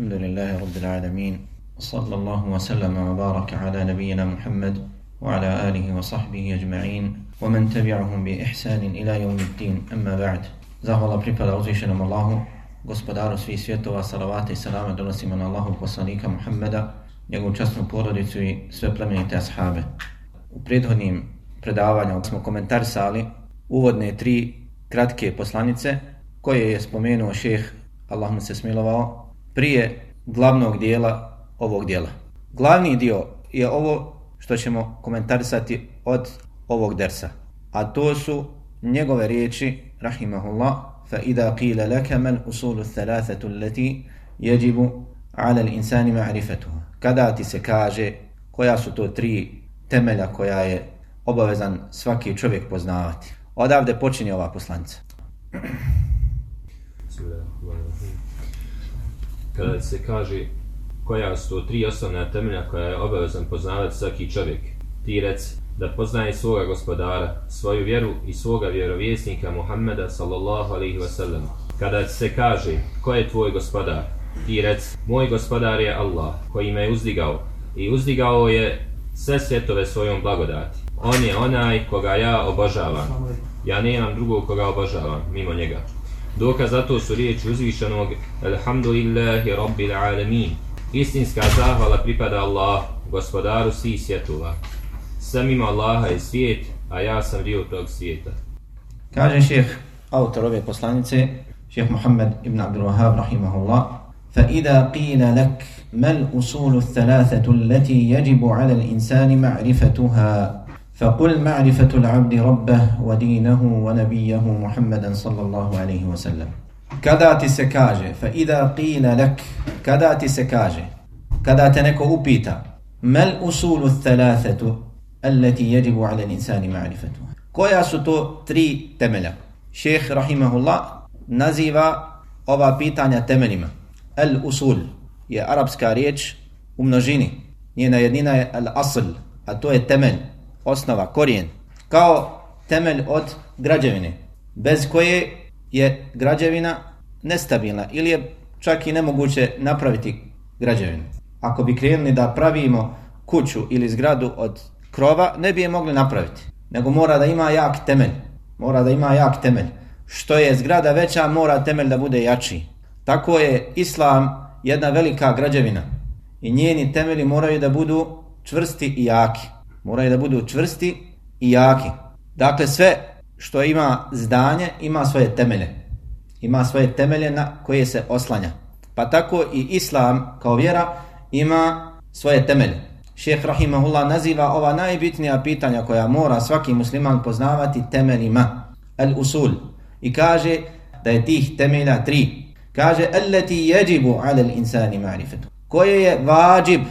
الحمد لله رب العالمين وصلى الله وسلم وبارك على نبينا محمد وعلى آله وصحبه أجمعين ومن تبعهم بإحسان إلى يوم الدين أما بعد Zahvala pripada uzvišenom Allahu, gospodaru svih svjetova, salavate i salame donosimo na Allahu poslanika Muhammeda, njegovu častnu porodicu i sve plemenite ashabe. U prethodnim predavanjama smo komentarisali uvodne tri kratke poslanice koje je spomenuo šeh, Allah mu se smilovao, prije glavnog dijela ovog dijela. Glavni dio je ovo što ćemo komentarisati od ovog dersa. A to su njegove riječi, rahimahullah, fa idha qila laka man usulu thalathatu allati yajibu ala al-insani ma'rifatuha. Kada ti se kaže koja su to tri temelja koja je obavezan svaki čovjek poznavati. Odavde počinje ova poslanica. Kada se kaže koja su to tri osnovna temelja koja je obavezan poznavati svaki čovjek, ti reci da poznaje svoga gospodara, svoju vjeru i svoga vjerovjesnika Muhammeda sallallahu alaihi wasallam. Kada se kaže ko je tvoj gospodar, ti reci moj gospodar je Allah koji me je uzdigao i uzdigao je sve svjetove svojom blagodati. On je onaj koga ja obožavam. Ja nemam drugog koga obožavam mimo njega. Dokaz za to su riječi uzvišenog Alhamdulillahi Rabbil Alamin. Istinska zahvala pripada Allah, gospodaru svih svjetova. Sam ima Allaha i svijet, a ja sam dio tog svijeta. Kaže šeheh, autor ove poslanice, šeheh Muhammed ibn Abdul Wahab, rahimahullah, فإذا قيل لك ما الأصول الثلاثة التي يجب على الإنسان معرفتها فقل معرفة العبد ربه ودينه ونبيه محمدا صلى الله عليه وسلم kada ti se kaže fa ida qila lak kada ti se kaže kada te neko upita mal usulu thalathatu allati yajibu ala al-insani ma'rifatuha koja su to tri temelja šejh rahimahullah naziva ova pitanja temeljima al usul je arapska riječ u množini njena jednina je al asl a to je temelj osnova korijen kao temelj od građevine bez koje je građevina nestabilna ili je čak i nemoguće napraviti građevinu. Ako bi krenuli da pravimo kuću ili zgradu od krova, ne bi je mogli napraviti. Nego mora da ima jak temelj. Mora da ima jak temelj. Što je zgrada veća, mora temelj da bude jači. Tako je islam jedna velika građevina. I njeni temelji moraju da budu čvrsti i jaki. Moraju da budu čvrsti i jaki. Dakle, sve što ima zdanje, ima svoje temelje ima svoje temelje na koje se oslanja. Pa tako i islam kao vjera ima svoje temelje. Šeheh Rahimahullah naziva ova najbitnija pitanja koja mora svaki musliman poznavati temeljima. Al usul. I kaže da je tih temelja tri. Kaže Alleti yajibu ala insani ma'rifatu. Koje je vađib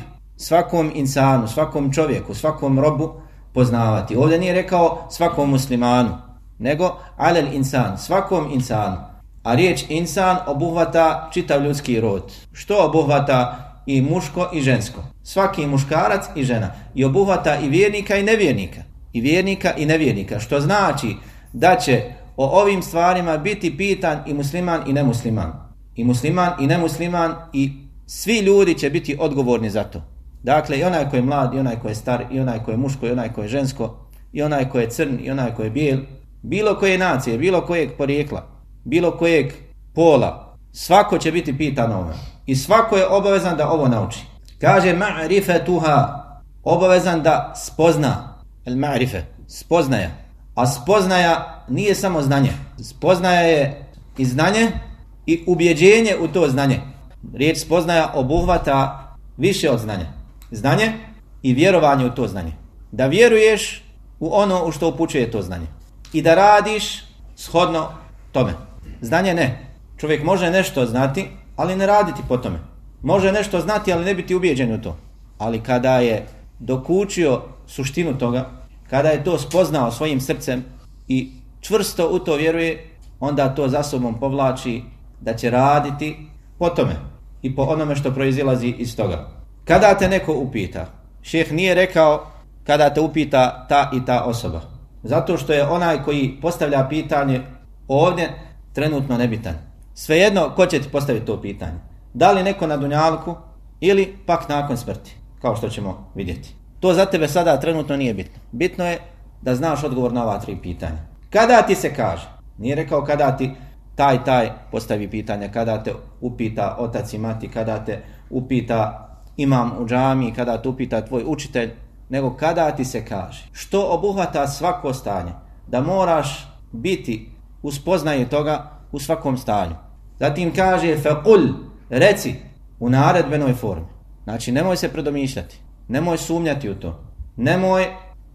svakom insanu, svakom čovjeku, svakom robu poznavati. Ovdje nije rekao svakom muslimanu, nego alel insan, svakom insanu. A riječ insan obuhvata čitav ljudski rod. Što obuhvata i muško i žensko. Svaki muškarac i žena. I obuhvata i vjernika i nevjernika. I vjernika i nevjernika. Što znači da će o ovim stvarima biti pitan i musliman i nemusliman. I musliman i nemusliman i svi ljudi će biti odgovorni za to. Dakle, i onaj koji je mlad, i onaj koji je star, i onaj koji je muško, i onaj koji je žensko, i onaj koji je crn, i onaj koji je bijel, bilo koje nacije, bilo kojeg porijekla, bilo kojeg pola, svako će biti pitan ovo. I svako je obavezan da ovo nauči. Kaže ma'rifetuha, obavezan da spozna. El ma'rife, spoznaja. A spoznaja nije samo znanje. Spoznaja je i znanje i ubjeđenje u to znanje. Riječ spoznaja obuhvata više od znanja. Znanje i vjerovanje u to znanje. Da vjeruješ u ono u što upućuje to znanje. I da radiš shodno tome. Znanje ne. Čovjek može nešto znati, ali ne raditi po tome. Može nešto znati, ali ne biti ubijeđen u to. Ali kada je dokučio suštinu toga, kada je to spoznao svojim srcem i čvrsto u to vjeruje, onda to za sobom povlači da će raditi po tome i po onome što proizilazi iz toga. Kada te neko upita, šeheh nije rekao kada te upita ta i ta osoba. Zato što je onaj koji postavlja pitanje ovdje trenutno nebitan. Svejedno, ko će ti postaviti to pitanje? Da li neko na dunjalku ili pak nakon smrti, kao što ćemo vidjeti. To za tebe sada trenutno nije bitno. Bitno je da znaš odgovor na ova tri pitanja. Kada ti se kaže, nije rekao kada ti taj taj postavi pitanje, kada te upita otac i mati, kada te upita imam u džami, kada te upita tvoj učitelj, nego kada ti se kaže. Što obuhvata svako stanje? Da moraš biti u spoznaju toga u svakom stanju. Zatim kaže, faqul, reci, u naredbenoj formi. Znači, nemoj se predomišljati, nemoj sumnjati u to, nemoj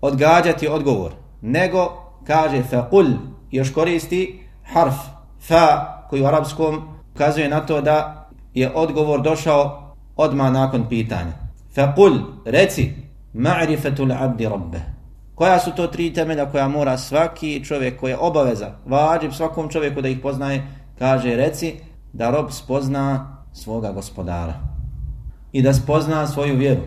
odgađati odgovor, nego kaže, faqul, još koristi harf, fa, koji u arapskom ukazuje na to da je odgovor došao odmah nakon pitanja. Faqul, reci, ma'rifetul abdi rabbe. Koja su to tri temelja koja mora svaki čovjek koji je obaveza, vađib svakom čovjeku da ih poznaje, kaže reci da rob spozna svoga gospodara i da spozna svoju vjeru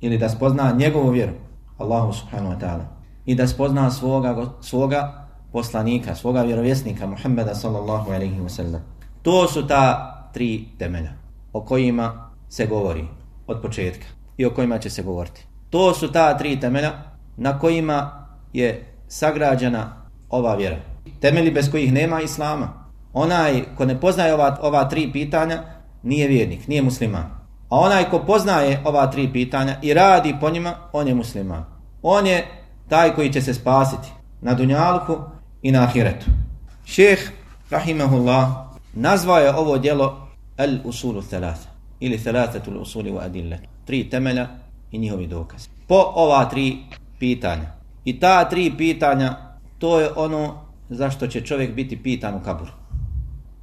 ili da spozna njegovu vjeru Allahu subhanahu wa ta'ala i da spozna svoga, svoga poslanika, svoga vjerovjesnika Muhammeda sallallahu alaihi wa sallam. To su ta tri temelja o kojima se govori od početka i o kojima će se govoriti. To su ta tri temelja na kojima je sagrađena ova vjera. Temeli bez kojih nema islama. Onaj ko ne poznaje ova, ova tri pitanja nije vjernik, nije musliman. A onaj ko poznaje ova tri pitanja i radi po njima, on je musliman. On je taj koji će se spasiti na dunjalku i na ahiretu. Šeh, rahimahullah, nazvao je ovo djelo al usulu thalatha ili thalathatul usuli wa adillet. Tri temelja i njihovi dokaz. Po ova tri pitanja. I ta tri pitanja, to je ono zašto će čovjek biti pitan u kaburu.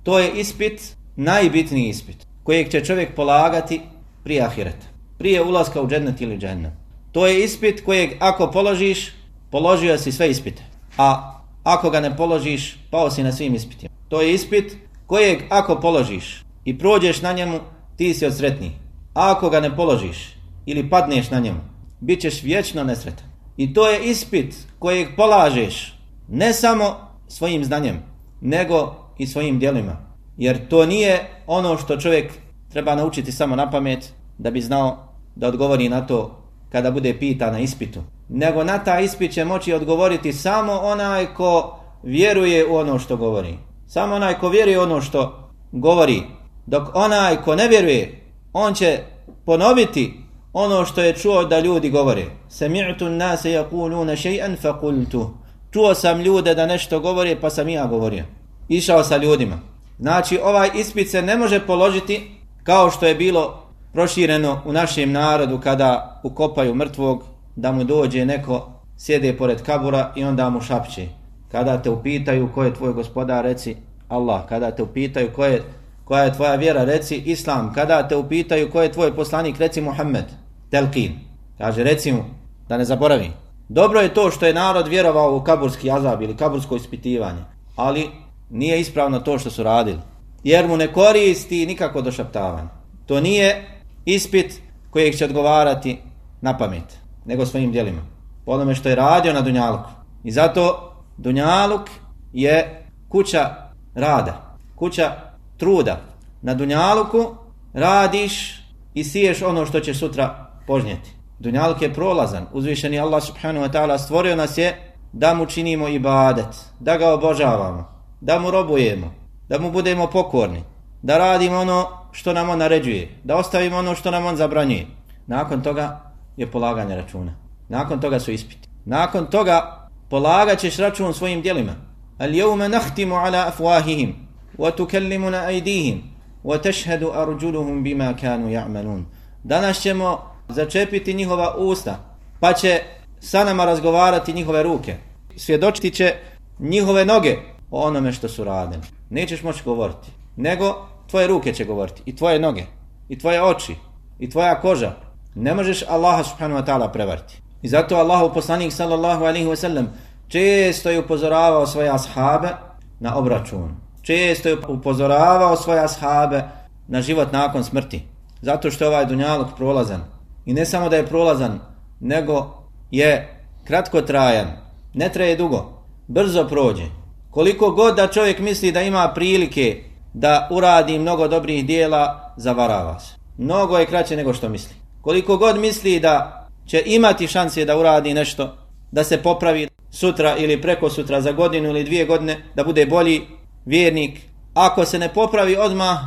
To je ispit, najbitniji ispit, kojeg će čovjek polagati prije ahireta. Prije ulaska u džennet ili džennet. To je ispit kojeg ako položiš, položio si sve ispite. A ako ga ne položiš, pao si na svim ispitima. To je ispit kojeg ako položiš i prođeš na njemu, ti si od. A ako ga ne položiš ili padneš na njemu, bit ćeš vječno nesretan. I to je ispit kojeg polažeš ne samo svojim znanjem, nego i svojim dijelima. Jer to nije ono što čovjek treba naučiti samo na pamet da bi znao da odgovori na to kada bude pita na ispitu. Nego na ta ispit će moći odgovoriti samo onaj ko vjeruje u ono što govori. Samo onaj ko vjeruje u ono što govori. Dok onaj ko ne vjeruje, on će ponoviti ono što je čuo da ljudi govore. Sami'tu nase yakuluna shay'an fa qultu. Čuo sam ljude da nešto govore, pa sam ja govorio. Išao sa ljudima. Znači, ovaj ispit se ne može položiti kao što je bilo prošireno u našem narodu kada ukopaju mrtvog, da mu dođe neko, sjede pored kabura i onda mu šapće. Kada te upitaju ko je tvoj gospodar, reci Allah. Kada te upitaju ko je, koja je tvoja vjera, reci Islam. Kada te upitaju ko je tvoj poslanik, reci Muhammed. Telkin. Kaže, reci mu, da ne zaboravi. Dobro je to što je narod vjerovao u kaburski azab ili kabursko ispitivanje, ali nije ispravno to što su radili. Jer mu ne koristi nikako došaptavanje. To nije ispit kojeg će odgovarati na pamet, nego svojim dijelima. Po onome što je radio na Dunjaluku. I zato Dunjaluk je kuća rada, kuća truda. Na Dunjaluku radiš i siješ ono što će sutra požnjeti. Dunjaluk je prolazan. Uzvišeni Allah subhanahu wa ta'ala stvorio nas je da mu činimo ibadet, da ga obožavamo, da mu robujemo, da mu budemo pokorni, da radimo ono što nam on naređuje, da ostavimo ono što nam on zabranjuje. Nakon toga je polaganje računa. Nakon toga su ispiti. Nakon toga polagaćeš račun svojim dijelima. Al jevme nahtimu ala afuahihim, wa tukellimuna وتشهد wa بما كانوا يعملون. Danas ćemo začepiti njihova usta, pa će sa nama razgovarati njihove ruke. Svjedočiti će njihove noge o onome što su radili. Nećeš moći govoriti, nego tvoje ruke će govoriti, i tvoje noge, i tvoje oči, i tvoja koža. Ne možeš Allaha subhanahu wa ta'ala prevariti. I zato Allahu poslanik sallallahu alaihi wa sallam često je upozoravao svoje ashabe na obračun. Često je upozoravao svoje ashabe na život nakon smrti. Zato što je ovaj dunjalog prolazan. I ne samo da je prolazan, nego je kratko trajan, ne traje dugo, brzo prođe. Koliko god da čovjek misli da ima prilike da uradi mnogo dobrih dijela, zavarava se. Mnogo je kraće nego što misli. Koliko god misli da će imati šanse da uradi nešto, da se popravi sutra ili preko sutra za godinu ili dvije godine, da bude bolji vjernik, ako se ne popravi odmah,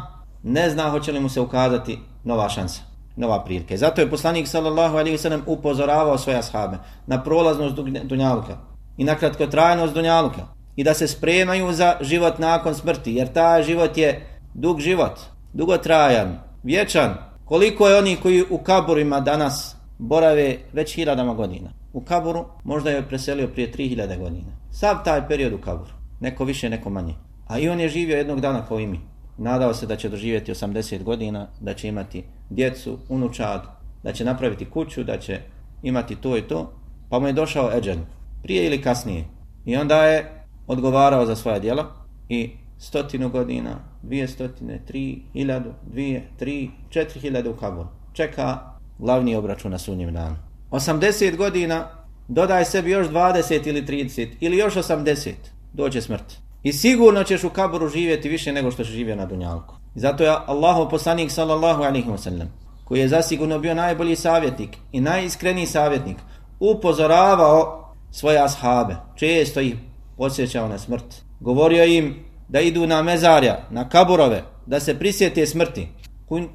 ne zna hoće li mu se ukazati nova šansa, nova prilike. Zato je poslanik sallallahu alaihi sallam upozoravao svoje ashabe na prolaznost dunjaluka i na kratkotrajnost dunjaluka i da se spremaju za život nakon smrti, jer taj život je dug život, dugotrajan, vječan. Koliko je oni koji u kaburima danas borave već hiljadama godina. U kaburu možda je preselio prije 3000 godina. Sav taj period u kaburu. Neko više, neko manje. A i on je živio jednog dana po imi. Nadao se da će doživjeti 80 godina, da će imati djecu, unučad, da će napraviti kuću, da će imati to i to. Pa mu je došao Eđen, prije ili kasnije. I onda je odgovarao za svoja djela i stotinu godina, dvije stotine, tri, hiljadu, dvije, tri, četiri hiljade u kabor. Čeka glavni obračun na sunnjem danu. 80 godina, dodaj sebi još 20 ili 30 ili još 80, doće smrt. I sigurno ćeš u kaburu živjeti više nego što će živio na Dunjalku. I zato je Allahov poslanik sallallahu alaihi wa koji je zasigurno bio najbolji savjetnik i najiskreniji savjetnik, upozoravao svoje ashabe, često ih posjećao na smrt. Govorio im da idu na mezarja, na kaburove, da se prisjete smrti.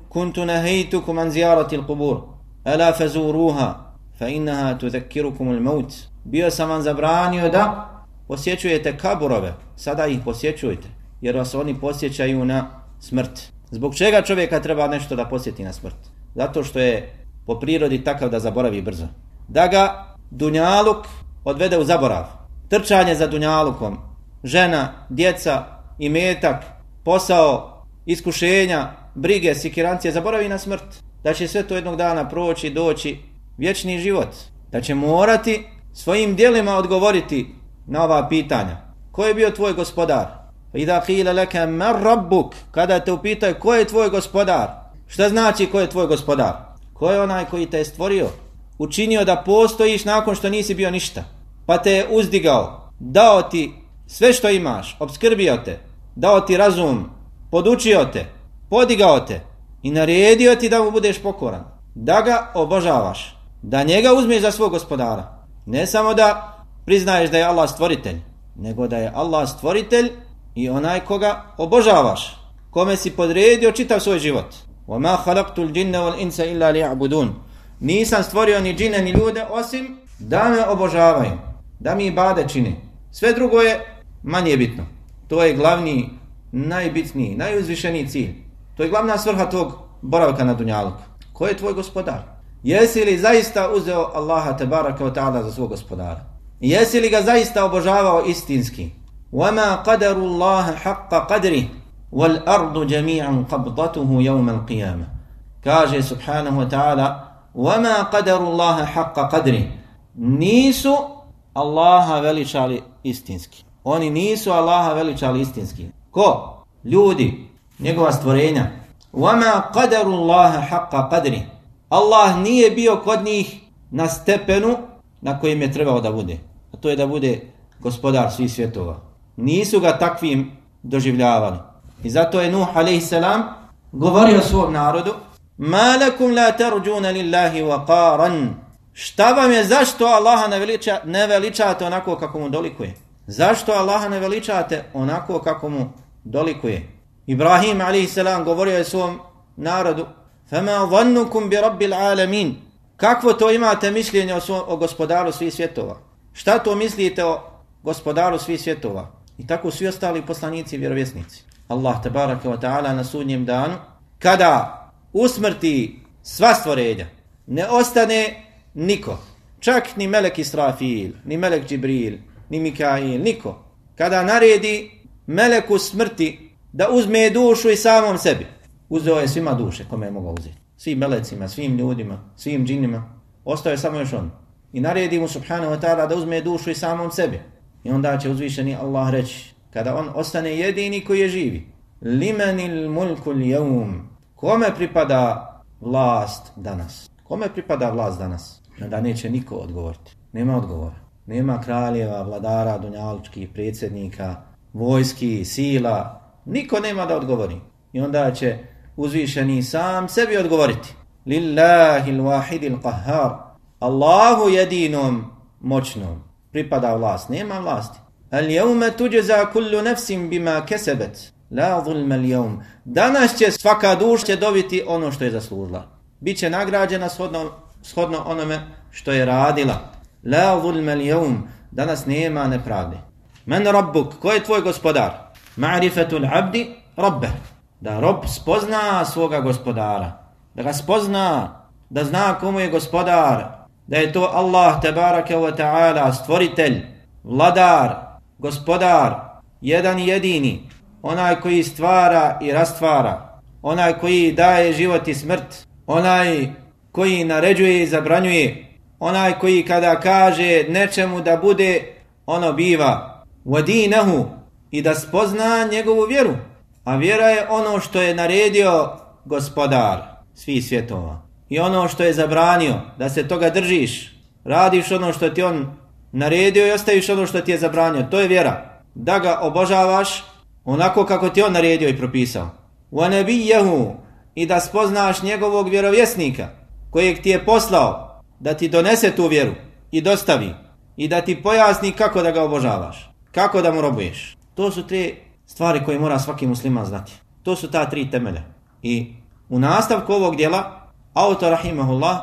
Kuntu nahejtukum an ziyaratil kubur, ala fazuruha, fa innaha tudhakirukum al maut. Bio sam vam zabranio da posjećujete kaburove, sada ih posjećujte, jer vas oni posjećaju na smrt. Zbog čega čovjeka treba nešto da posjeti na smrt? Zato što je po prirodi takav da zaboravi brzo. Da ga dunjaluk odvede u zaborav. Trčanje za dunjalukom, žena, djeca, imetak, posao, iskušenja, brige, sikirancije, zaboravi na smrt. Da će sve to jednog dana proći, doći, vječni život. Da će morati svojim dijelima odgovoriti na ova pitanja. Ko je bio tvoj gospodar? Ida da hile leke mer rabbuk, kada te upitaju ko je tvoj gospodar? Šta znači ko je tvoj gospodar? Ko je onaj koji te je stvorio? Učinio da postojiš nakon što nisi bio ništa. Pa te je uzdigao, dao ti sve što imaš, obskrbio te, dao ti razum, podučio te, podigao te i naredio ti da mu budeš pokoran. Da ga obožavaš, da njega uzmeš za svog gospodara. Ne samo da priznaješ da je Allah stvoritelj, nego da je Allah stvoritelj i onaj koga obožavaš, kome si podredio čitav svoj život. وَمَا خَلَقْتُ الْجِنَّ وَالْإِنْسَ إِلَّا لِيَعْبُدُونَ Nisam stvorio ni džine ni ljude osim da me obožavaju, da mi ibade čine. Sve drugo je manje bitno. To je glavni, najbitniji, najuzvišeniji cilj. To je glavna svrha tog boravka na Dunjaluk. Ko je tvoj gospodar? Jesi li zaista uzeo Allaha te baraka ta'ala za svog gospodara? Jesi li ga zaista obožavao istinski? وَمَا قَدَرُ اللَّهَ حَقَّ قَدْرِ وَالْأَرْضُ جَمِيعًا قَبْضَتُهُ يَوْمَ الْقِيَامَ Kaže subhanahu wa ta'ala وَمَا قَدَرُ اللَّهَ حَقَّ قَدْرِ Nisu Allaha veličali istinski. Oni nisu Allaha veličali istinski. Ko? Ljudi, njegova stvorenja. وَمَا قَدَرُ اللَّهَ حَقَّ قَدْرِ Allah nije bio kod njih na stepenu na kojem je trebao da bude. A to je da bude gospodar svih svjetova. Nisu ga takvim doživljavali. I zato je Nuh a.s. govorio svom narodu Ma lakum la tarđuna lillahi wa qaran Šta vam je, zašto Allaha ne, veliča, ne veličate onako kako mu dolikuje? Zašto Allaha ne veličate onako kako mu dolikuje? Ibrahim a.s. govorio je svom narodu Fama zannukum bi rabbil alamin Kakvo to imate mišljenje o, svom, o gospodaru svih svjetova? Šta to mislite o gospodaru svih svjetova? I tako svi ostali poslanici i vjerovjesnici. Allah tabaraka wa ta'ala na sudnjem danu, kada usmrti sva stvorenja, ne ostane niko. Čak ni Melek Israfil, ni Melek Džibril, ni Mikail, niko. Kada naredi Meleku smrti da uzme dušu i samom sebi, uzeo je svima duše kome je mogao uzeti svim melecima, svim ljudima, svim džinima, ostaje samo još on. I naredi mu subhanahu wa ta'ala da uzme dušu i samom sebi. I onda će uzvišeni Allah reći, kada on ostane jedini koji je živi, limenil mulku ljevum, kome pripada vlast danas? Kome pripada vlast danas? Da neće niko odgovoriti. Nema odgovora. Nema kraljeva, vladara, dunjalučkih, predsjednika, vojski, sila. Niko nema da odgovori. I onda će uzvišeni sam sebi odgovoriti. Lillahi l-wahidi l-qahhar. Allahu jedinom moćnom pripada vlast. Nema vlasti. Al jevme tuđeza kullu nefsim bima kesebet. La zulme al jevm. Danas će svaka duša dobiti ono što je zaslužila. Biće nagrađena shodno, shodno onome što je radila. La zulme al jevm. Danas nema nepravde. Men rabbuk, ko je tvoj gospodar? Ma'rifetul abdi rabbe. Da rob spozna svoga gospodara. Da ga spozna, da zna komu je gospodar. Da je to Allah tebaraka wa ta'ala, stvoritelj, vladar, gospodar, jedan jedini. Onaj koji stvara i rastvara. Onaj koji daje život i smrt. Onaj koji naređuje i zabranjuje. Onaj koji kada kaže nečemu da bude, ono biva wadinahu i da spozna njegovu vjeru. A vjera je ono što je naredio gospodar svih svjetova. I ono što je zabranio, da se toga držiš, radiš ono što ti on naredio i ostaviš ono što ti je zabranio. To je vjera. Da ga obožavaš onako kako ti on naredio i propisao. Wa nabiyahu i da spoznaš njegovog vjerovjesnika kojeg ti je poslao da ti donese tu vjeru i dostavi i da ti pojasni kako da ga obožavaš. Kako da mu robuješ? To su tri stvari koje mora svaki musliman znati. To su ta tri temelja. I u nastavku ovog dijela, autor Rahimahullah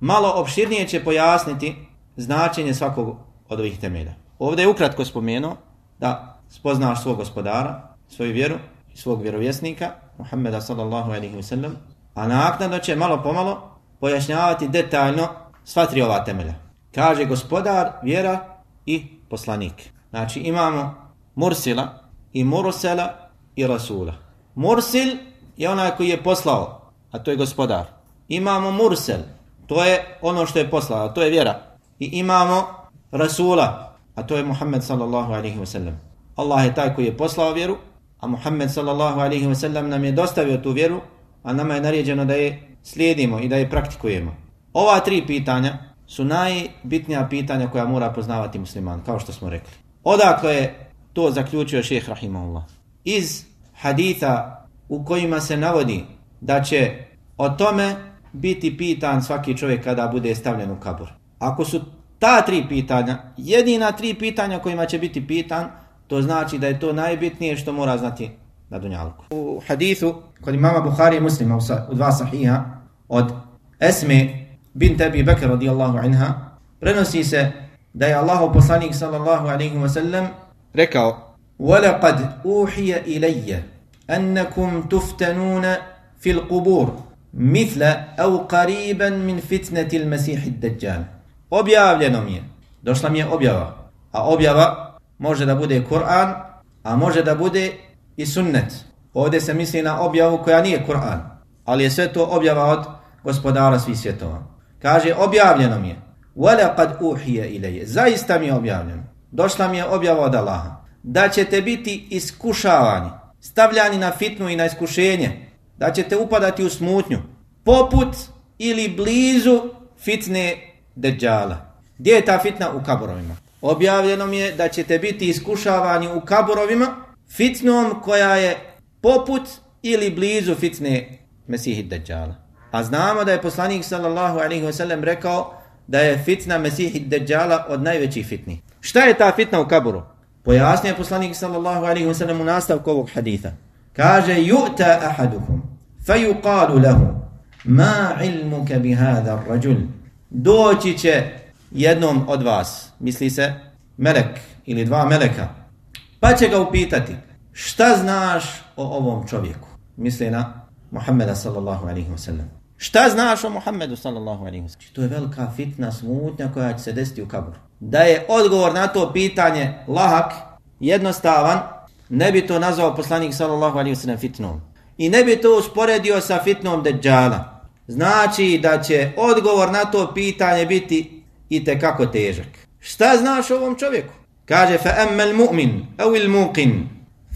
malo opširnije će pojasniti značenje svakog od ovih temelja. Ovdje je ukratko spomenuo da spoznaš svog gospodara, svoju vjeru i svog vjerovjesnika, Muhammeda sallallahu alaihi wa sallam, a naknadno će malo pomalo pojašnjavati detaljno sva tri ova temelja. Kaže gospodar, vjera i poslanik. Znači imamo Mursila i Mursela i Rasula. Mursil je onaj koji je poslao, a to je gospodar. Imamo Mursel, to je ono što je poslao, a to je vjera. I imamo Rasula, a to je Muhammed sallallahu alaihi wasallam. Allah je taj koji je poslao vjeru, a Muhammed sallallahu alaihi wasallam nam je dostavio tu vjeru, a nama je naređeno da je slijedimo i da je praktikujemo. Ova tri pitanja su najbitnija pitanja koja mora poznavati musliman, kao što smo rekli. Odakle je to zaključio šeheh Rahimahullah? Iz haditha u kojima se navodi da će o tome biti pitan svaki čovjek kada bude stavljen u kabur. Ako su ta tri pitanja, jedina tri pitanja kojima će biti pitan, to znači da je to najbitnije što mora znati na dunjalku. U hadithu kod imama Bukhari i muslima u dva sahiha od Esme bin Tebi Bekir radijallahu anha prenosi se da je Allahu poslanik sallallahu alaihi wa sallam rekao وَلَقَدْ أُوحِيَ إِلَيَّ أَنَّكُمْ تُفْتَنُونَ فِي الْقُبُورِ مثل أو قريبا من فتنة المسيح الدجال objavljeno mi je došla mi je objava a objava može da bude Kur'an a može da bude i sunnet ovdje se misli na objavu koja nije Kur'an ali je sve to objava od gospodara svih svjetova kaže objavljeno mi je وَلَقَدْ أُوحِيَ إِلَيَ Zaista mi je objavljeno. Došla mi je objava od Allaha. Da ćete biti iskušavani, stavljani na fitnu i na iskušenje. Da ćete upadati u smutnju. Poput ili blizu fitne deđala. Gdje je ta fitna? U kaburovima. Objavljeno mi je da ćete biti iskušavani u kaburovima fitnom koja je poput ili blizu fitne Mesihi Dejjala. A znamo da je poslanik sallallahu alaihi wasallam rekao da je fitna Mesihi Dejjala od najvećih fitni. Šta je ta fitna u kaburu? Pojasnije poslanik sallallahu alaihi wa sallam u nastavku ovog haditha. Kaže, yu'ta ahadukum, fa yuqalu lahu, ma ilmuka bi hada rajul. Doći će jednom od vas, misli se melek ili dva meleka, pa će ga upitati, šta znaš o ovom čovjeku? Misli na Muhammeda sallallahu alaihi wa sallam. Šta znaš o Muhammedu sallallahu alaihi wa sallam? To je velika fitna smutnja koja će se desiti u kaburu. Da je odgovor na to pitanje lahak, jednostavan, ne bi to nazvao poslanik sallallahu alaihi wa sallam fitnom. I ne bi to usporedio sa fitnom deđala. Znači da će odgovor na to pitanje biti i te kako težak. Šta znaš o ovom čovjeku? Kaže fa emmel mu'min, aw al muqin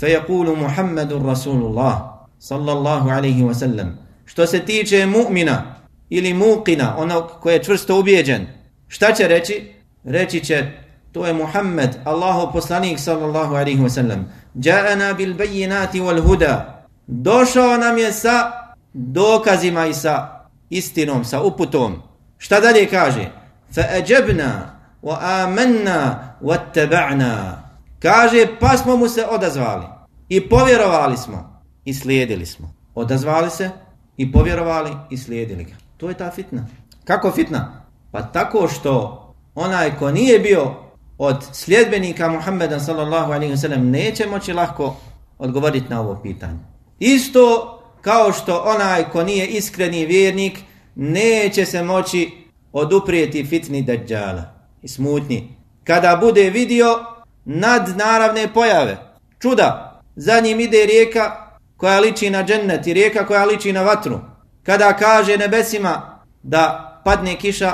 fa yakulu Muhammedu Rasulullah sallallahu alaihi wa sallam. Što se tiče mu'mina ili muqina, onog koji je čvrsto ubijeđen, šta će reći? Reći će, to je Muhammed, Allahov poslanik sallallahu alaihi wasallam. Ja'ana bil bayinati wal huda. Došao nam je sa dokazima i sa istinom, sa uputom. Šta dalje kaže? Fa ajabna wa amanna wa taba'na. Kaže, pa smo mu se odazvali i povjerovali smo i slijedili smo. Odazvali se, i povjerovali i slijedili ga. To je ta fitna. Kako fitna? Pa tako što onaj ko nije bio od sljedbenika Muhammeda sallallahu alaihi wasallam neće moći lahko odgovoriti na ovo pitanje. Isto kao što onaj ko nije iskreni vjernik neće se moći oduprijeti fitni dađala i smutnji. Kada bude vidio nadnaravne pojave, čuda, za njim ide rijeka koja liči na džennet i rijeka koja liči na vatru. Kada kaže nebesima da padne kiša,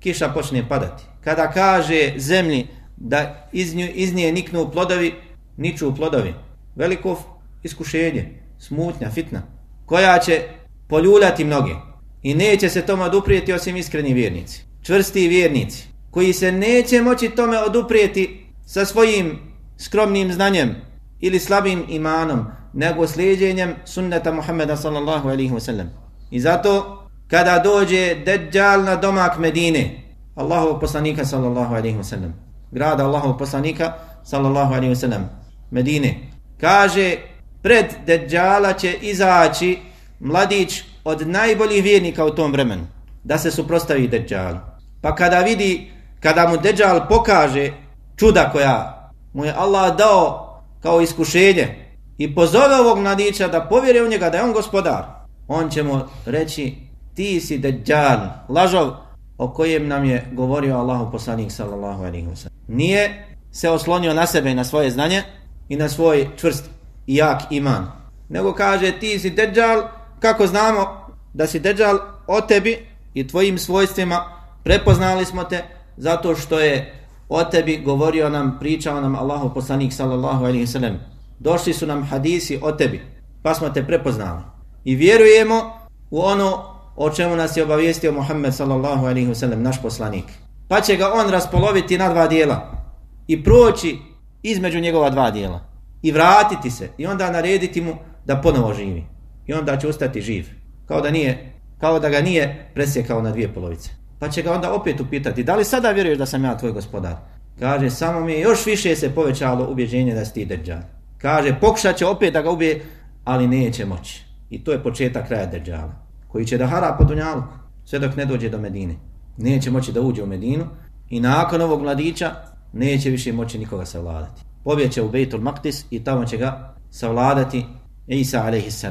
kiša počne padati. Kada kaže zemlji da iz, nju, iz nje niknu plodovi, niču plodovi. Veliko iskušenje, smutnja, fitna, koja će poljuljati mnoge. I neće se tome oduprijeti osim iskreni vjernici. Čvrsti vjernici, koji se neće moći tome oduprijeti sa svojim skromnim znanjem ili slabim imanom, nego slijedjenjem sunneta Muhammeda sallallahu alaihi wa sallam. I zato, kada dođe Dejjal na domak Medine, Allahov poslanika sallallahu alaihi wa sallam, grada Allahov poslanika sallallahu alaihi wa sallam, Medine, kaže, pred Dejjala će izaći mladić od najboljih vjernika u tom vremenu, da se suprostavi Dejjalu. Pa kada vidi, kada mu Dejjal pokaže čuda koja mu je Allah dao kao iskušenje i pozove ovog mladića da povjeri u njega da je on gospodar, on će mu reći ti si deđal, lažov o kojem nam je govorio Allahu poslanik sallallahu alaihi wa sallam. Nije se oslonio na sebe i na svoje znanje i na svoj čvrst i jak iman. Nego kaže ti si deđal, kako znamo da si deđal o tebi i tvojim svojstvima prepoznali smo te zato što je o tebi govorio nam, pričao nam Allahu poslanik sallallahu alaihi sallam. Došli su nam hadisi o tebi, pa smo te prepoznali. I vjerujemo u ono o čemu nas je obavijestio Muhammed sallallahu alaihi sallam, naš poslanik. Pa će ga on raspoloviti na dva dijela i proći između njegova dva dijela i vratiti se i onda narediti mu da ponovo živi. I onda će ustati živ. Kao da nije kao da ga nije presjekao na dvije polovice. Pa će ga onda opet upitati, da li sada vjeruješ da sam ja tvoj gospodar? Kaže, samo mi je još više se povećalo ubjeđenje da si ti deđal. Kaže, pokušat će opet da ga ubije, ali neće moći. I to je početak kraja deđala. Koji će da hara po dunjalu, sve dok ne dođe do Medine. Neće moći da uđe u Medinu i nakon ovog mladića neće više moći nikoga savladati. Pobjeće u Bejtul Maktis i tamo će ga savladati Isa a.s.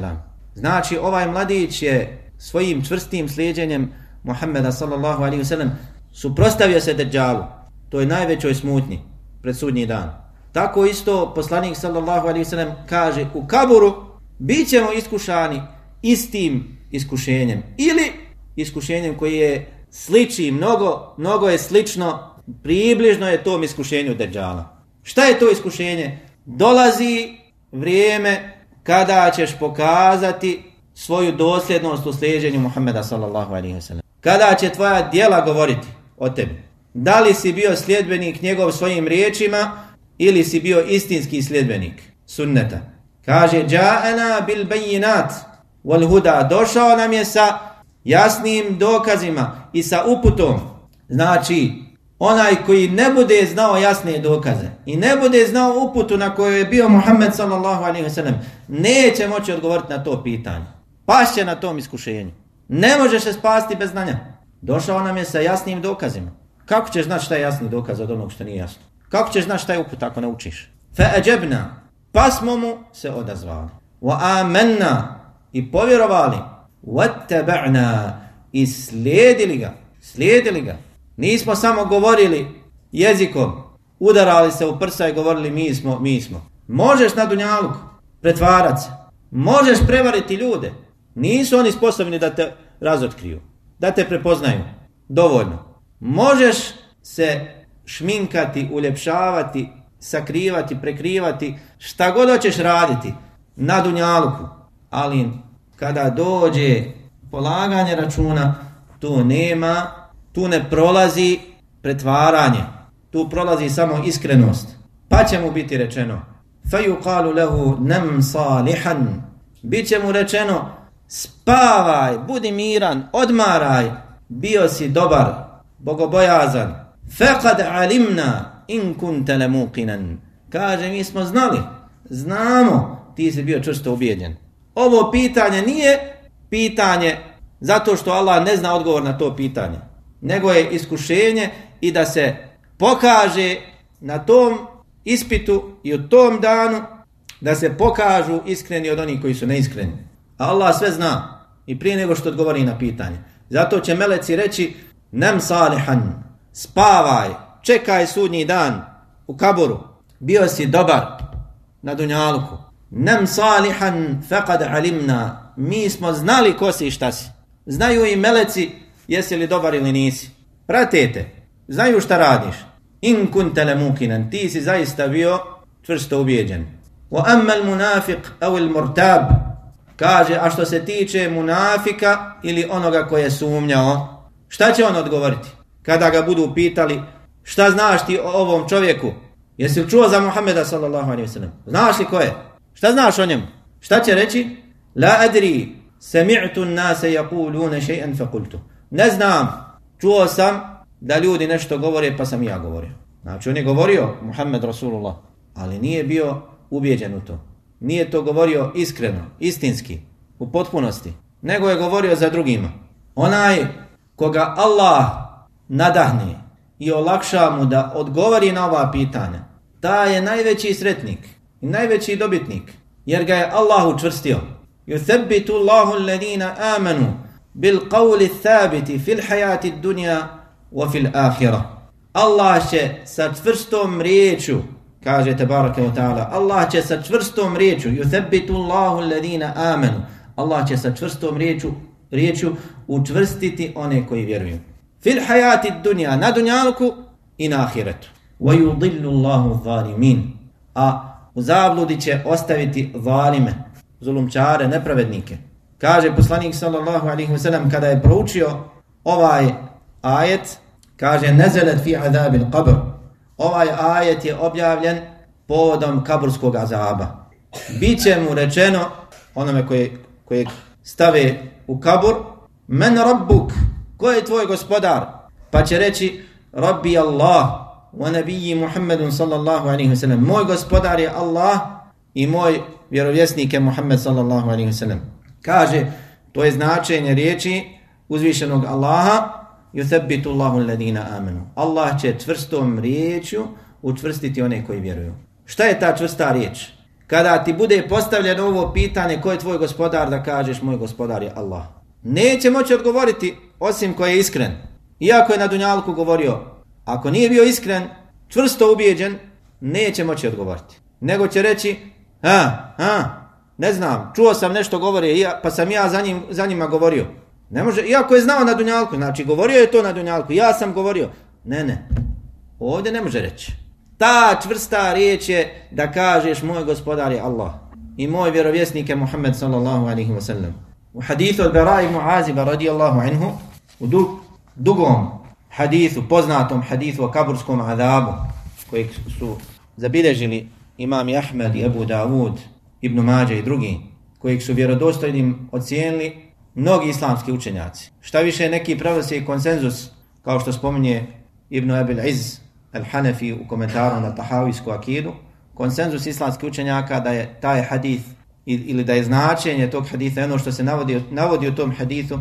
Znači, ovaj mladić je svojim čvrstim slijedjenjem Muhammeda sallallahu alaihi wasallam suprostavio se Dejjalu. To je najvećoj smutnji pred sudnji dan. Tako isto poslanik sallallahu alaihi wasallam kaže u kaburu bit ćemo iskušani istim iskušenjem ili iskušenjem koji je sliči, mnogo, mnogo je slično, približno je tom iskušenju Dejjala. Šta je to iskušenje? Dolazi vrijeme kada ćeš pokazati svoju dosljednost u sljeđenju Muhammeda sallallahu alaihi wasallam. Kada će tvoja dijela govoriti o tebi? Da li si bio sljedbenik njegov svojim riječima ili si bio istinski sljedbenik sunneta? Kaže, Ja'ana bil bayinat wal huda. Došao nam je sa jasnim dokazima i sa uputom. Znači, onaj koji ne bude znao jasne dokaze i ne bude znao uputu na kojoj je bio Muhammed sallallahu alaihi wa sallam, neće moći odgovoriti na to pitanje. Pašće na tom iskušenju. Ne možeš se spasti bez znanja. Došao nam je sa jasnim dokazima. Kako ćeš znati šta je jasni dokaz od onog što nije jasno? Kako ćeš znati šta je uput ako ne učiš? Fa ajabna. Pa smo mu se odazvali. Wa amanna. I povjerovali. Wa taba'na. I slijedili ga. Slijedili ga. Nismo samo govorili jezikom. Udarali se u prsa i govorili mi smo, mi smo. Možeš na dunjalu pretvarati se. Možeš prevariti ljude. Nisu oni sposobni da te razotkriju, da te prepoznaju. Dovoljno. Možeš se šminkati, uljepšavati, sakrivati, prekrivati, šta god hoćeš raditi na dunjaluku. Ali kada dođe polaganje računa, tu nema, tu ne prolazi pretvaranje. Tu prolazi samo iskrenost. Pa će mu biti rečeno, فَيُقَالُ لَهُ نَمْ صَالِحًا Biće mu rečeno, spavaj, budi miran, odmaraj, bio si dobar, bogobojazan. Fekad alimna in kunte lemukinan. Kaže, mi smo znali, znamo, ti si bio čvrsto ubijedjen. Ovo pitanje nije pitanje zato što Allah ne zna odgovor na to pitanje, nego je iskušenje i da se pokaže na tom ispitu i u tom danu da se pokažu iskreni od onih koji su neiskreni. Allah sve zna i prije nego što odgovori na pitanje. Zato će meleci reći nem salihan, spavaj, čekaj sudnji dan u kaboru, bio si dobar na dunjaluku. Nem salihan faqad alimna, mi smo znali ko si i šta si. Znaju i meleci jesi li dobar ili nisi. Pratite, znaju šta radiš. In kunte le mukinan, ti si zaista bio čvrsto ubijeđen. Wa amma al munafiq aw al murtab, kaže, a što se tiče munafika ili onoga koje je sumnjao, šta će on odgovoriti? Kada ga budu pitali, šta znaš ti o ovom čovjeku? Jesi li čuo za Muhammeda sallallahu alaihi wasallam? Znaš li ko je? Šta znaš o njemu? Šta će reći? La adri, sami'tu nase yakulune še'en fakultu. Ne znam, čuo sam da ljudi nešto govore pa sam ja govorio. Znači on je govorio Muhammed Rasulullah, ali nije bio ubijeđen u to. Nije to govorio iskreno, istinski, u potpunosti, nego je govorio za drugima. Onaj koga Allah nadahne i olakša mu da odgovori na ova pitanja, ta je najveći sretnik i najveći dobitnik, jer ga je Allah učvrstio. Yuthabbitu Allahu alladhina amanu bil qawli thabiti fil hayati dunya wa fil akhirah. Allah će sa čvrstom riječu kaže tebareke ve taala Allah će sa čvrstom riječu yuthabbitu Allahu alladhina amanu. Allah će sa čvrstom riječu riječu učvrstiti one koji vjeruju. Fil hayati dunya na dunjalku i na ahiretu. Wa yudillu Allahu zalimin a u zabludi će ostaviti zalime zulumčare nepravednike. Kaže poslanik sallallahu alejhi ve sellem kada je proučio ovaj ajet kaže nezelet fi azabil qabr ovaj ajet je objavljen povodom kaburskog azaba. Biće mu rečeno onome koje, koje stave u kabur, men rabbuk, ko je tvoj gospodar? Pa će reći, rabbi Allah, wa nabiji Muhammedun sallallahu alaihi wasallam. Moj gospodar je Allah i moj vjerovjesnik je Muhammed sallallahu alaihi wasallam. Kaže, to je značenje riječi uzvišenog Allaha, yuthabbitu Allahu alladhina amanu. Allah će čvrstom riječju učvrstiti one koji vjeruju. Šta je ta čvrsta riječ? Kada ti bude postavljeno ovo pitanje ko je tvoj gospodar da kažeš moj gospodar je Allah. Neće moći odgovoriti osim ko je iskren. Iako je na Dunjalku govorio, ako nije bio iskren, čvrsto ubijeđen, neće moći odgovoriti. Nego će reći, ha, ha, ne znam, čuo sam nešto govore, pa sam ja za, njim, za njima govorio. Ne može, iako je znao na Dunjalku, znači govorio je to na Dunjalku, ja sam govorio. Ne, ne, ovdje ne može reći. Ta čvrsta riječ je da kažeš moj gospodar je Allah i moj vjerovjesnik je Muhammed sallallahu alaihi wa sallam. U hadithu od Bera ibn Aziba radijallahu anhu, u dug, dugom hadithu, poznatom hadithu o kaburskom adabu, koji su zabilježili imami Ahmed i Abu Dawud, Ibn Mađe i drugi, kojeg su vjerodostojnim ocijenili mnogi islamski učenjaci. Šta više neki pravosi konsenzus, kao što spominje Ibn Abil Iz al-Hanafi u komentaru na Tahavijsku akidu, konsenzus islamskih učenjaka da je taj hadith ili da je značenje tog haditha ono što se navodi, navodi u tom hadithu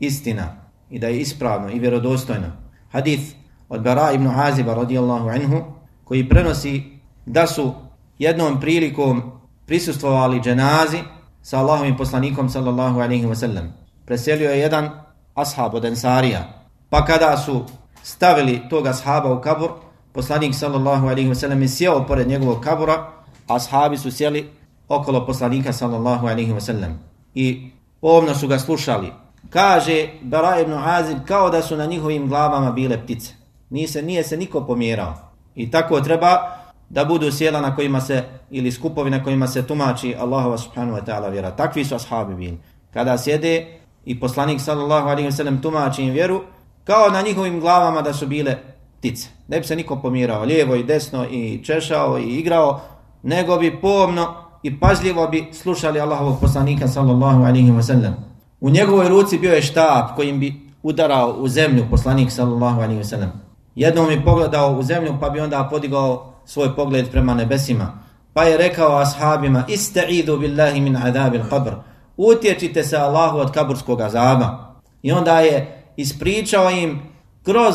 istina i da je ispravno i vjerodostojno. Hadith od Bara ibn Aziba radijallahu anhu koji prenosi da su jednom prilikom prisustvovali dženazi sa Allahovim poslanikom sallallahu alaihi wa sallam preselio je jedan ashab od Ensarija. Pa kada su stavili tog ashaba u kabur, poslanik sallallahu alaihi wa sallam je sjeo pored njegovog kabura, ashabi su sjeli okolo poslanika sallallahu alaihi wa sallam. I ovno su ga slušali. Kaže Bara ibn Azib kao da su na njihovim glavama bile ptice. Nije se, nije se niko pomjerao. I tako treba da budu sjela na kojima se, ili skupovi na kojima se tumači Allahova subhanahu wa ta'ala vjera. Takvi su ashabi bili. Kada sjede, i poslanik sallallahu alaihi wa sallam tumači im vjeru, kao na njihovim glavama da su bile ptice. Ne bi se niko pomirao lijevo i desno i češao i igrao, nego bi pomno i pažljivo bi slušali Allahovog poslanika sallallahu alaihi wa sallam. U njegovoj ruci bio je štap kojim bi udarao u zemlju poslanik sallallahu alaihi wasallam. Jednom je pogledao u zemlju pa bi onda podigao svoj pogled prema nebesima. Pa je rekao ashabima ista'idu billahi min adabil qabr. Utječite se Allahu od kaburskog azaba. I onda je ispričao im kroz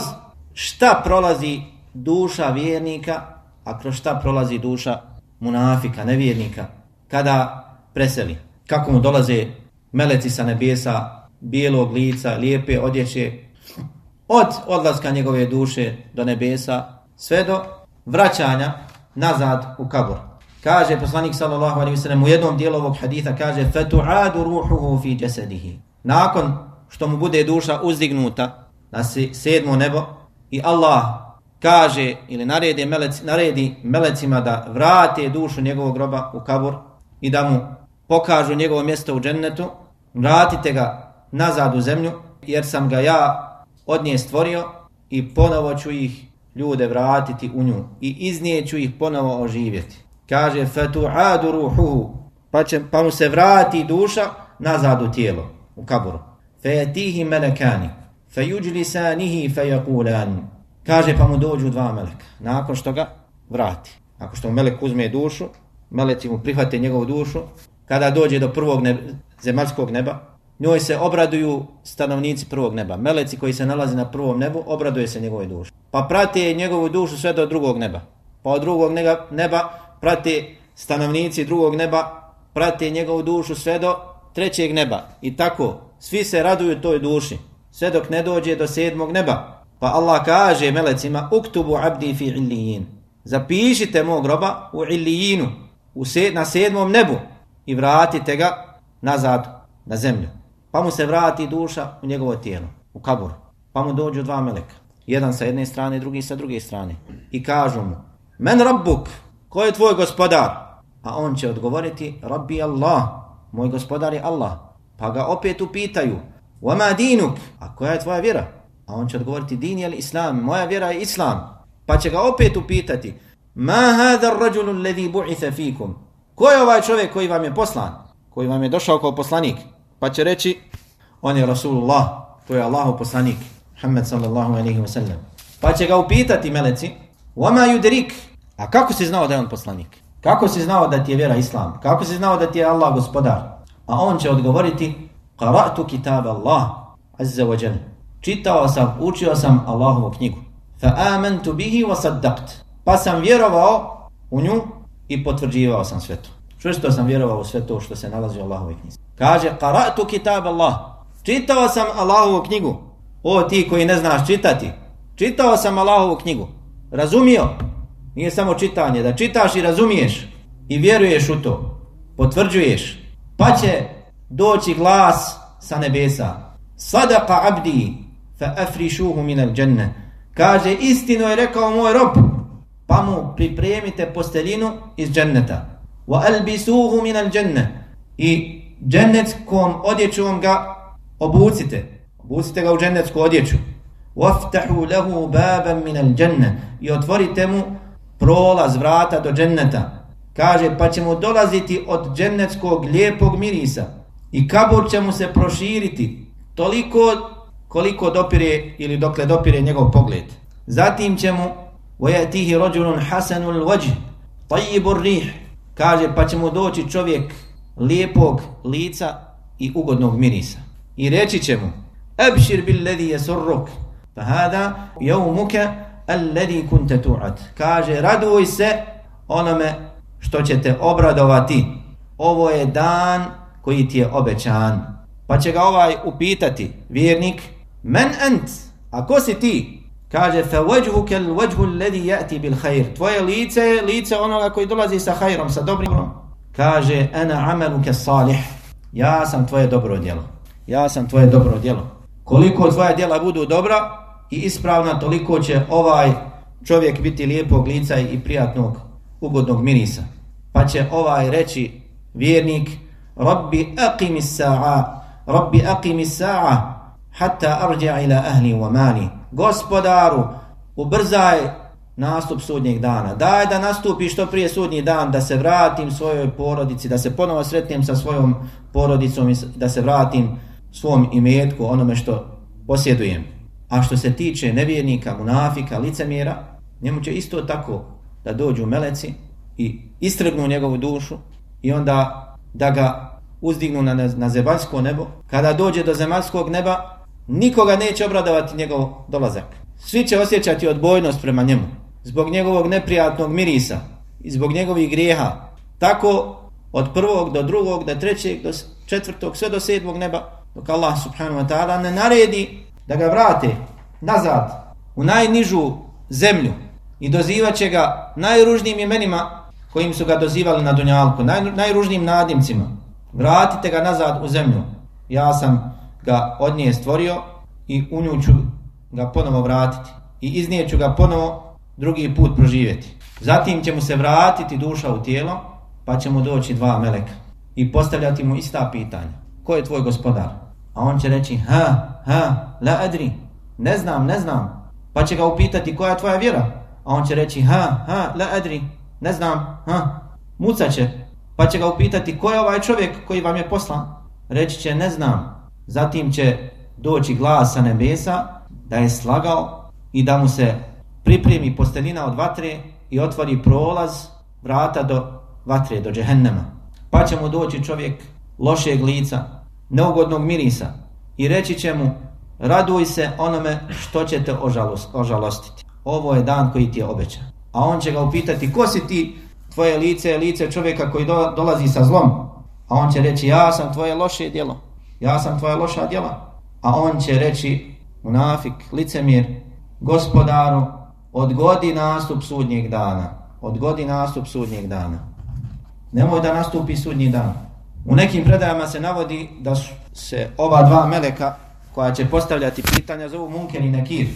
šta prolazi duša vjernika, a kroz šta prolazi duša munafika, nevjernika, kada preseli. Kako mu dolaze meleci sa nebesa, bijelog lica, lijepe odjeće, od odlaska njegove duše do nebesa, sve do vraćanja nazad u kabur. Kaže poslanik sallallahu alejhi ve sellem u jednom dijelu ovog hadisa kaže fatu'adu ruhuhu fi jasadihi. Nakon što mu bude duša uzdignuta na sedmo nebo i Allah kaže ili naredi, melec, naredi melecima da vrate dušu njegovog groba u kabur i da mu pokažu njegovo mjesto u džennetu, vratite ga nazad u zemlju, jer sam ga ja od nje stvorio i ponovo ću ih ljude vratiti u nju i iznijeću ih ponovo oživjeti. Kaže, fetu'adu ruhuhu, pa, će, pa mu se vrati duša nazad u tijelo, u kaburu. Fejetihi melekani, fejuđlisanihi fejakulani. Kaže, pa mu dođu dva meleka, nakon što ga vrati. Nakon što mu melek uzme dušu, meleci mu prihvate njegovu dušu, kada dođe do prvog neba, zemaljskog neba, njoj se obraduju stanovnici prvog neba. Meleci koji se nalazi na prvom nebu, obraduje se njegovoj duši. Pa prate njegovu dušu sve do drugog neba. Pa od drugog neba, neba prate stanovnici drugog neba, prate njegovu dušu sve do trećeg neba. I tako, svi se raduju toj duši, sve dok ne dođe do sedmog neba. Pa Allah kaže melecima, uktubu abdi fi illijin. Zapišite mog roba u illijinu, u sed, na sedmom nebu i vratite ga nazad na zemlju. Pa mu se vrati duša u njegovo tijelo, u kabur. Pa mu dođu dva meleka. Jedan sa jedne strane, drugi sa druge strane. I kažu mu, men rabbuk, ko je tvoj gospodar? A on će odgovoriti, rabbi Allah, moj gospodar je Allah. Pa ga opet upitaju, wama dinuk, a koja je tvoja vjera? A on će odgovoriti, din je islam, moja vjera je islam. Pa će ga opet upitati, ma hada rajulu alladhi bu'itha fikum? Ko je ovaj čovjek koji vam je poslan? Koji vam je došao kao poslanik? Pa će reći, on je Rasulullah, to je Allahu poslanik, Muhammed sallallahu alaihi wa sallam. Pa će ga upitati meleci, Wama yudrik, a kako si znao da je on poslanik? Kako si znao da ti je vjera Islam? Kako si znao da ti je Allah gospodar? A on će odgovoriti, Qara'tu kitab Allah, azza wa jal. Čitao sam, učio sam Allahovu knjigu. Fa amantu bihi wa saddaqt. Pa sam vjerovao u nju i potvrđivao sam sve to. Čvrsto sam vjerovao u sve to što se nalazi u Allahovoj knjizi. Kaže, qara'tu kitab Allah. Čitao sam Allahovu knjigu. O ti koji ne znaš čitati. Čitao sam Allahovu knjigu. Razumio. Nije samo čitanje. Da čitaš i razumiješ. I vjeruješ u to. Potvrđuješ. Pa će doći glas sa nebesa. Sadaqa abdi fa afrišuhu minal dženne. Kaže, istino je rekao moj rob. Pa mu pripremite posteljinu iz dženneta Wa albisuhu minal dženne. I džennetskom odjećom ga obucite. Obucite ga u džennetsku odjeću. Waftahu lahu baban min al-janna. I otvorite mu prolaz vrata do dženneta. Kaže pa će mu dolaziti od džennetskog lijepog mirisa. I kabur će mu se proširiti toliko koliko dopire ili dokle dopire njegov pogled. Zatim će mu وَيَتِهِ رَجُلٌ حَسَنُ الْوَجْهِ طَيِّبُ الرِّيحِ Kaže pa će mu doći čovjek lijepog lica i ugodnog mirisa. I reći će mu, Abšir bil ladhi yasurruk, fa hada yawmuka alladhi kunte tu'at. Kaže, raduj se onome što će te obradovati. Ovo je dan koji ti je obećan. Pa će ga ovaj upitati, vjernik, men ent, a ko si ti? Kaže, fe wajhuka al wajhu alladhi ya'ti bil khair. Tvoje lice je lice onoga koji dolazi sa khairom, sa dobrim kaže ana amaluka salih. Ja sam tvoje dobro djelo. Ja sam tvoje dobro djelo. Koliko tvoja djela budu dobra i ispravna toliko će ovaj čovjek biti lijepog lica i prijatnog ugodnog mirisa. Pa će ovaj reći vjernik rabbi aqimi sa'a rabbi aqimi sa'a hatta arja ila ahli wa mali gospodaru ubrzaj nastup sudnjeg dana. Daj da nastupi što prije sudnji dan, da se vratim svojoj porodici, da se ponovo sretnem sa svojom porodicom i da se vratim svom imetku, onome što posjedujem. A što se tiče nevjernika, munafika, licemjera, njemu će isto tako da dođu meleci i istrgnu njegovu dušu i onda da ga uzdignu na, na zemaljsko nebo. Kada dođe do zemaljskog neba, nikoga neće obradovati njegov dolazak. Svi će osjećati odbojnost prema njemu, zbog njegovog neprijatnog mirisa i zbog njegovih grijeha. Tako od prvog do drugog, do trećeg, do četvrtog, sve do sedmog neba, dok Allah subhanahu wa ta'ala ne naredi da ga vrate nazad u najnižu zemlju i dozivaće ga najružnijim imenima kojim su ga dozivali na Dunjalku, naj, najružnijim nadimcima. Vratite ga nazad u zemlju. Ja sam ga od nje stvorio i u nju ću ga ponovo vratiti. I iz nje ću ga ponovo drugi put proživjeti. Zatim će mu se vratiti duša u tijelo, pa će mu doći dva meleka i postavljati mu ista pitanja. Ko je tvoj gospodar? A on će reći, ha, ha, la adri, ne znam, ne znam. Pa će ga upitati koja je tvoja vjera? A on će reći, ha, ha, la adri, ne znam, ha, muca će, pa će ga upitati ko je ovaj čovjek koji vam je poslan. Reći će, ne znam. Zatim će doći glas sa nebesa da je slagao i da mu se pripremi postelina od vatre i otvori prolaz vrata do vatre, do džehennema. Pa će mu doći čovjek lošeg lica, neugodnog mirisa i reći će mu, raduj se onome što će te ožalostiti. Ovo je dan koji ti je obećan a on će ga upitati ko si ti, tvoje lice je lice čovjeka koji do, dolazi sa zlom, a on će reći ja sam tvoje loše djelo, ja sam tvoja loša djela, a on će reći munafik, licemir, gospodaru, odgodi nastup sudnjeg dana, odgodi nastup sudnjeg dana. Nemoj da nastupi sudnji dan. U nekim predajama se navodi da su se ova dva meleka koja će postavljati pitanja zovu Munker i Nekir.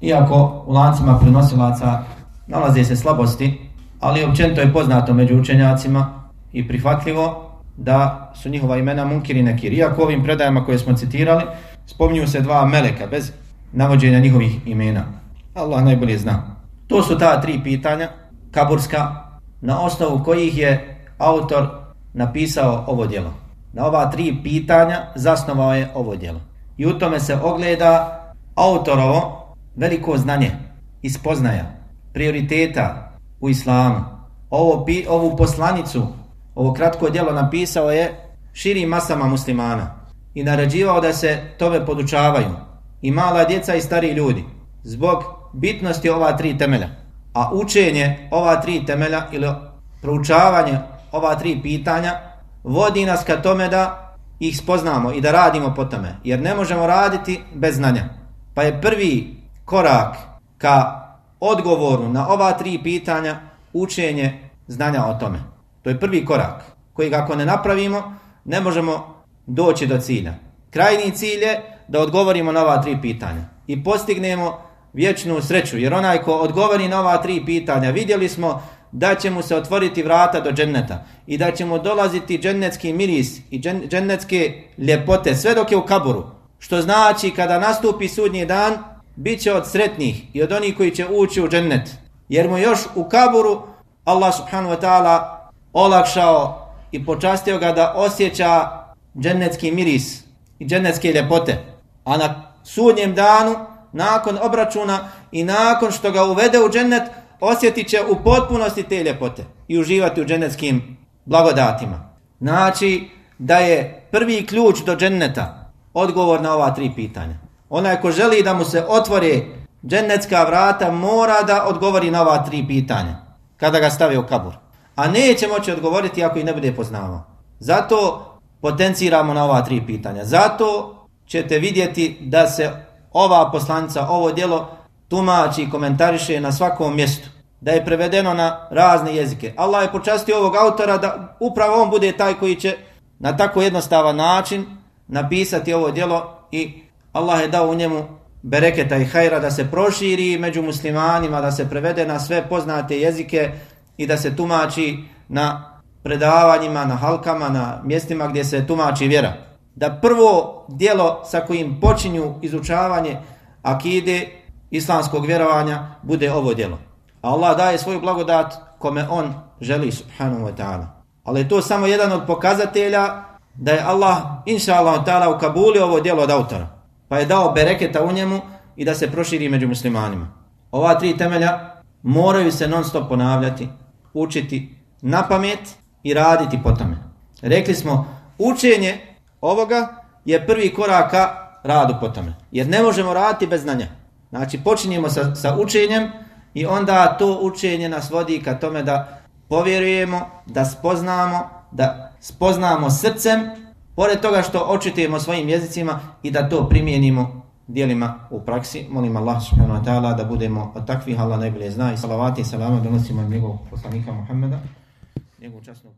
Iako u lancima prenosilaca nalaze se slabosti, ali općenito je poznato među učenjacima i prihvatljivo da su njihova imena Munkir i Nekir. Iako ovim predajama koje smo citirali, spominju se dva meleka bez navođenja njihovih imena. Allah najbolje zna. To su ta tri pitanja, kaburska, na osnovu kojih je autor napisao ovo djelo. Na ova tri pitanja zasnovao je ovo djelo. I u tome se ogleda autorovo veliko znanje i spoznaja prioriteta u islamu. Ovo, ovu poslanicu, ovo kratko djelo napisao je širim masama muslimana i naređivao da se tome podučavaju i mala djeca i stari ljudi zbog bitnosti ova tri temelja. A učenje ova tri temelja ili proučavanje ova tri pitanja vodi nas ka tome da ih spoznamo i da radimo po tome. Jer ne možemo raditi bez znanja. Pa je prvi korak ka odgovoru na ova tri pitanja učenje znanja o tome. To je prvi korak koji ako ne napravimo ne možemo doći do cilja. Krajni cilj je da odgovorimo na ova tri pitanja i postignemo vječnu sreću. Jer onaj ko odgovori na ova tri pitanja, vidjeli smo da će mu se otvoriti vrata do dženneta i da će mu dolaziti džennetski miris i džennetske ljepote sve dok je u kaburu. Što znači kada nastupi sudnji dan, bit će od sretnih i od onih koji će ući u džennet. Jer mu još u kaburu Allah subhanahu wa ta'ala olakšao i počastio ga da osjeća džennetski miris i džennetske ljepote. A na sudnjem danu, nakon obračuna i nakon što ga uvede u džennet, osjetit će u potpunosti te ljepote i uživati u džennetskim blagodatima. Znači da je prvi ključ do dženneta odgovor na ova tri pitanja. Onaj ko želi da mu se otvore džennetska vrata mora da odgovori na ova tri pitanja kada ga stave u kabur. A neće moći odgovoriti ako i ne bude poznavao. Zato potenciramo na ova tri pitanja. Zato ćete vidjeti da se ova poslanica, ovo djelo tumači i komentariše na svakom mjestu. Da je prevedeno na razne jezike. Allah je počastio ovog autora da upravo on bude taj koji će na tako jednostavan način napisati ovo djelo i Allah je dao u njemu bereketa i hajra da se proširi među muslimanima, da se prevede na sve poznate jezike i da se tumači na predavanjima, na halkama, na mjestima gdje se tumači vjera. Da prvo dijelo sa kojim počinju izučavanje akide islamskog vjerovanja bude ovo dijelo. A Allah daje svoju blagodat kome on želi subhanahu wa ta'ala. Ali to samo jedan od pokazatelja da je Allah, inša Allah, ta'ala, ukabulio ovo djelo od autora. Pa je dao bereketa u njemu i da se proširi među muslimanima. Ova tri temelja moraju se non stop ponavljati, učiti na pamet i raditi po tome. Rekli smo, učenje ovoga je prvi korak ka radu po tome. Jer ne možemo raditi bez znanja. Znači, počinjemo sa, sa učenjem i onda to učenje nas vodi ka tome da povjerujemo, da spoznamo, da spoznamo srcem, pored toga što očitujemo svojim jezicima i da to primijenimo dijelima u praksi. Molim Allah subhanahu wa ta'ala da budemo od takvih Allah najbolje zna i salavati i salama donosimo od njegovog poslanika Muhammeda, njegovu časnu